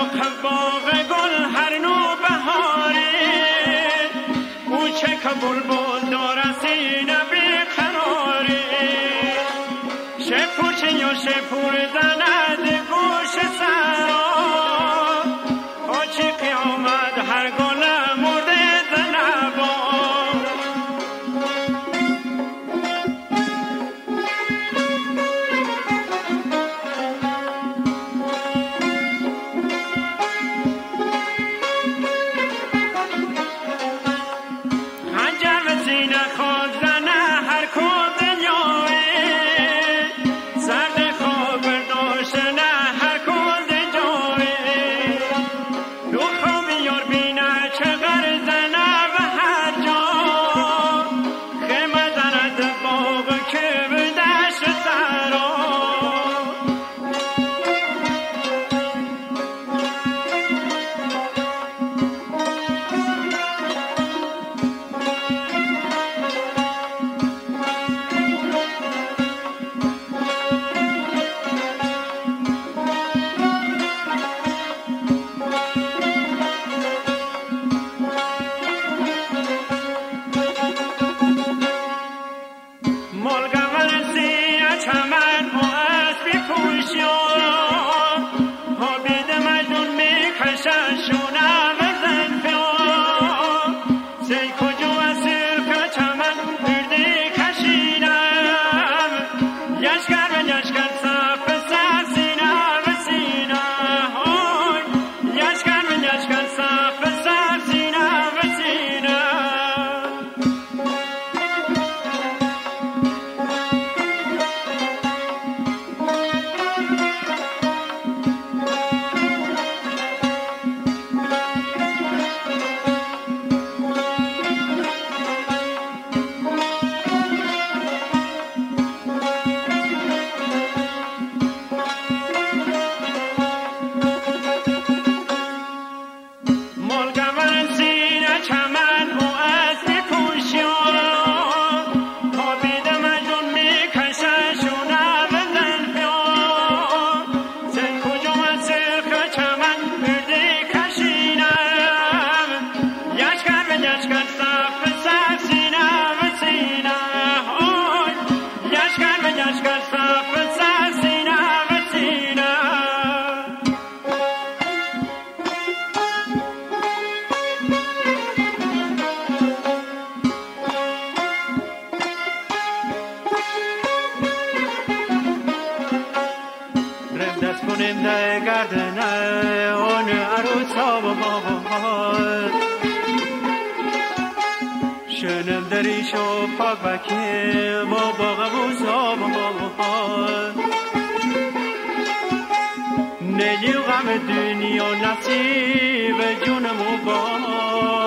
شاخ باغ گل هر نو بهاره. کوچک بلبل دارسی نبی قراره. شپور شنیا شپور اون عروس ها و بابا شنم دریش و پاک و با بابا نیجی و غم دنیا نصیب جونم و باب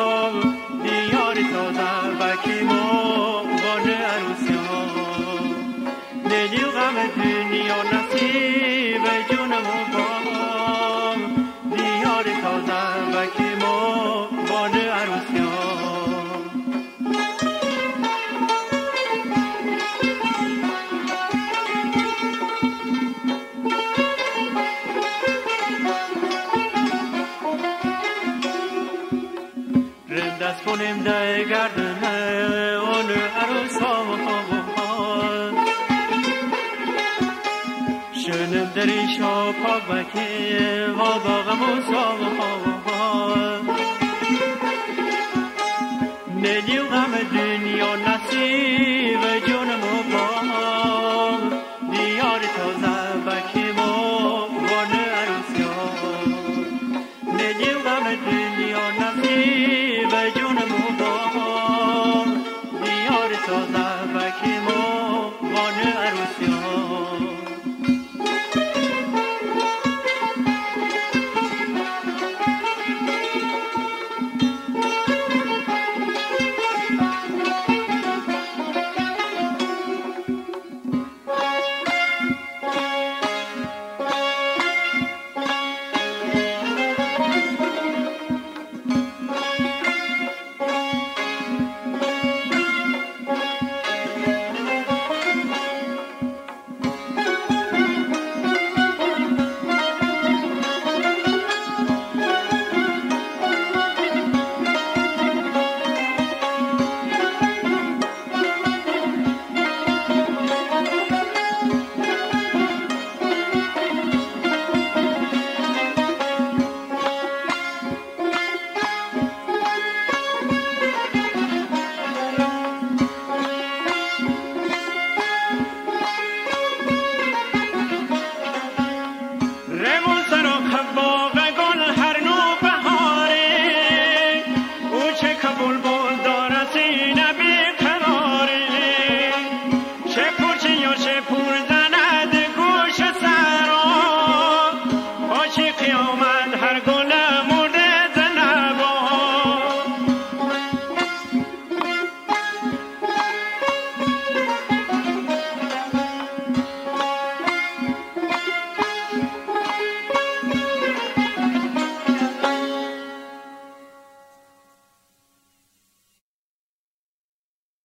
کنیم ده گردن اون عروس ها شنم در این شاب ها بکی و باغ موسا و خواب غم دنیا نصیب جونم و دیار تازه بکی غم Música